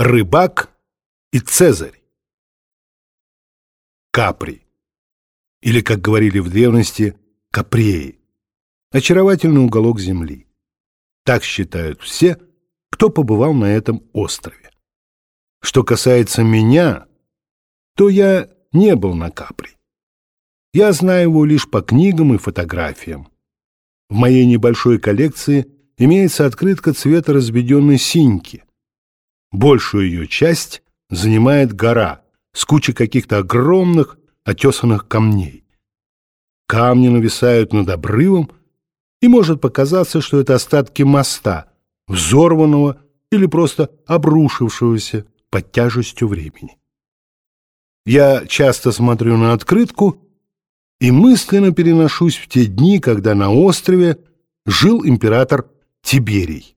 Рыбак и Цезарь. Капри. Или, как говорили в древности, Капреи. Очаровательный уголок земли. Так считают все, кто побывал на этом острове. Что касается меня, то я не был на Капри. Я знаю его лишь по книгам и фотографиям. В моей небольшой коллекции имеется открытка цвета разведенной синьки, Большую ее часть занимает гора с кучей каких-то огромных отесанных камней. Камни нависают над обрывом, и может показаться, что это остатки моста, взорванного или просто обрушившегося под тяжестью времени. Я часто смотрю на открытку и мысленно переношусь в те дни, когда на острове жил император Тиберий.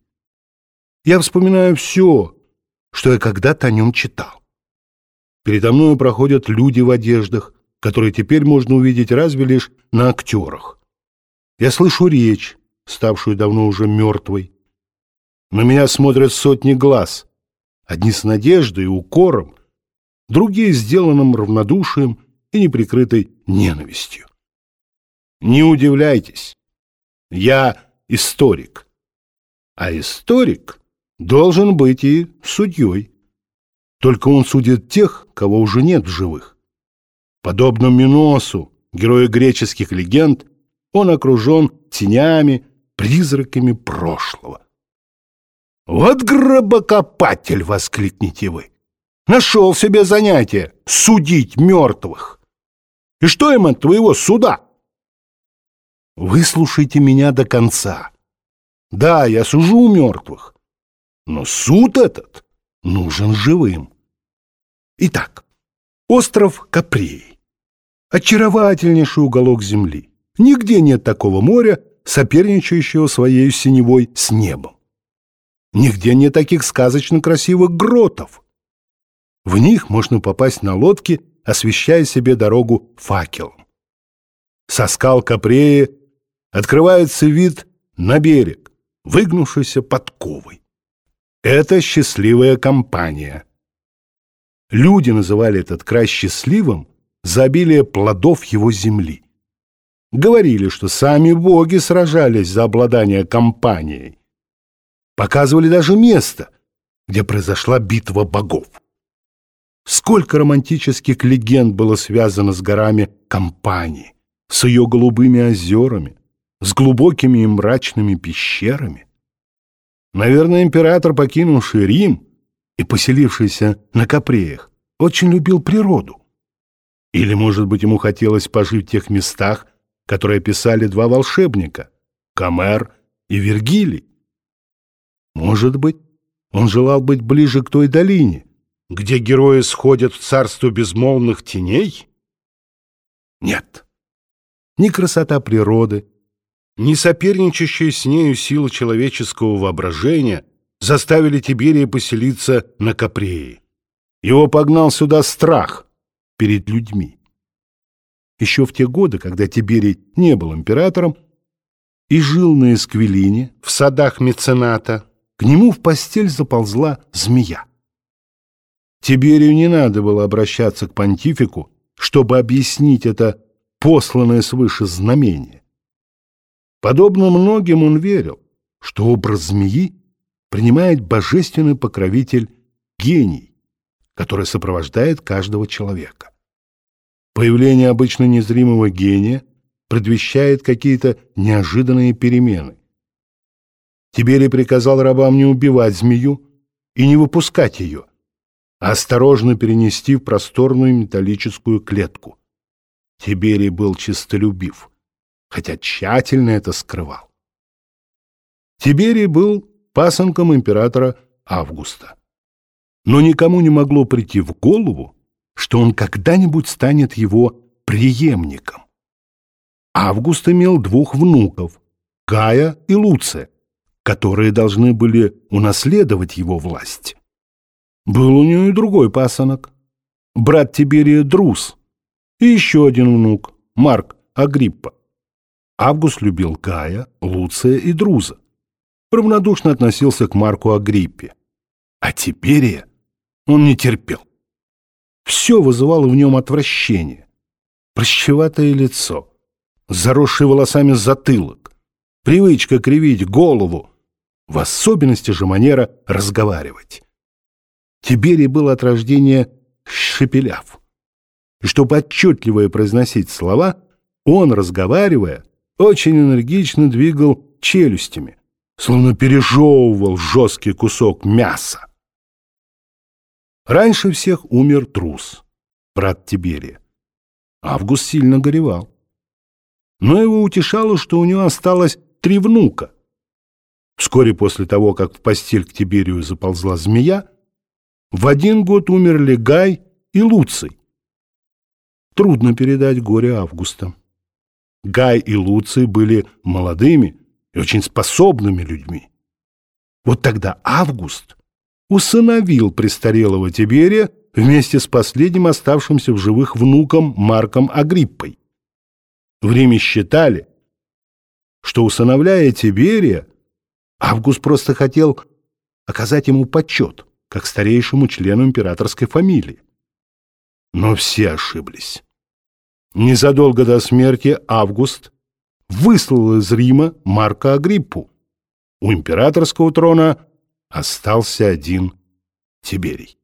Я вспоминаю все, что я когда-то о нем читал. Передо мной проходят люди в одеждах, которые теперь можно увидеть разве лишь на актерах. Я слышу речь, ставшую давно уже мертвой. На меня смотрят сотни глаз, одни с надеждой и укором, другие сделанным равнодушием и неприкрытой ненавистью. Не удивляйтесь, я историк, а историк — должен быть и судьей. Только он судит тех, кого уже нет в живых. Подобно Миносу, герою греческих легенд, он окружен тенями, призраками прошлого. «Вот гробокопатель!» — воскликните вы. «Нашел себе занятие — судить мертвых! И что им от твоего суда?» Выслушайте меня до конца. Да, я сужу мертвых, но суд этот нужен живым. Итак, остров Капреи. Очаровательнейший уголок земли. Нигде нет такого моря, соперничающего своей синевой с небом. Нигде нет таких сказочно красивых гротов. В них можно попасть на лодке, освещая себе дорогу факелом. Со скал Капреи открывается вид на берег, выгнувшийся подковой. Это счастливая компания. Люди называли этот край счастливым за обилие плодов его земли. Говорили, что сами боги сражались за обладание компанией. Показывали даже место, где произошла битва богов. Сколько романтических легенд было связано с горами компании, с ее голубыми озерами, с глубокими и мрачными пещерами. Наверное, император, покинувший Рим и поселившийся на Капреях, очень любил природу. Или, может быть, ему хотелось пожить в тех местах, которые писали два волшебника — Камер и Вергилий. Может быть, он желал быть ближе к той долине, где герои сходят в царство безмолвных теней? Нет. Ни красота природы, не соперничающая с нею сила человеческого воображения заставили Тиберия поселиться на Капреи. Его погнал сюда страх перед людьми. Еще в те годы, когда Тиберий не был императором и жил на Эсквилине, в садах мецената, к нему в постель заползла змея. Тиберию не надо было обращаться к понтифику, чтобы объяснить это посланное свыше знамение. Подобно многим он верил, что образ змеи принимает божественный покровитель гений, который сопровождает каждого человека. Появление обычно незримого гения предвещает какие-то неожиданные перемены. Тиберий приказал рабам не убивать змею и не выпускать ее, а осторожно перенести в просторную металлическую клетку. Тиберий был честолюбив хотя тщательно это скрывал. Тиберий был пасынком императора Августа. Но никому не могло прийти в голову, что он когда-нибудь станет его преемником. Август имел двух внуков, Гая и Луция, которые должны были унаследовать его власть. Был у нее и другой пасынок, брат Тиберия Друс, и еще один внук, Марк Агриппа. Август любил Кая, Луция и Друза. Равнодушно относился к Марку Агриппе. А Тиберия Он не терпел. Все вызывало в нем отвращение. Прощеватое лицо, заросший волосами затылок, привычка кривить голову, в особенности же манера разговаривать. Тиберий был от рождения шепеляв. И чтобы отчетливо произносить слова, он, разговаривая, очень энергично двигал челюстями, словно пережевывал жесткий кусок мяса. Раньше всех умер трус, брат Тиберия. Август сильно горевал. Но его утешало, что у него осталось три внука. Вскоре после того, как в постель к Тиберию заползла змея, в один год умерли Гай и Луций. Трудно передать горе Августа. Гай и Луций были молодыми и очень способными людьми. Вот тогда Август усыновил престарелого Тиберия вместе с последним оставшимся в живых внуком Марком Агриппой. В Риме считали, что, усыновляя Тиберия, Август просто хотел оказать ему почет, как старейшему члену императорской фамилии. Но все ошиблись. Незадолго до смерти Август выслал из Рима Марка Агриппу. У императорского трона остался один Тиберий.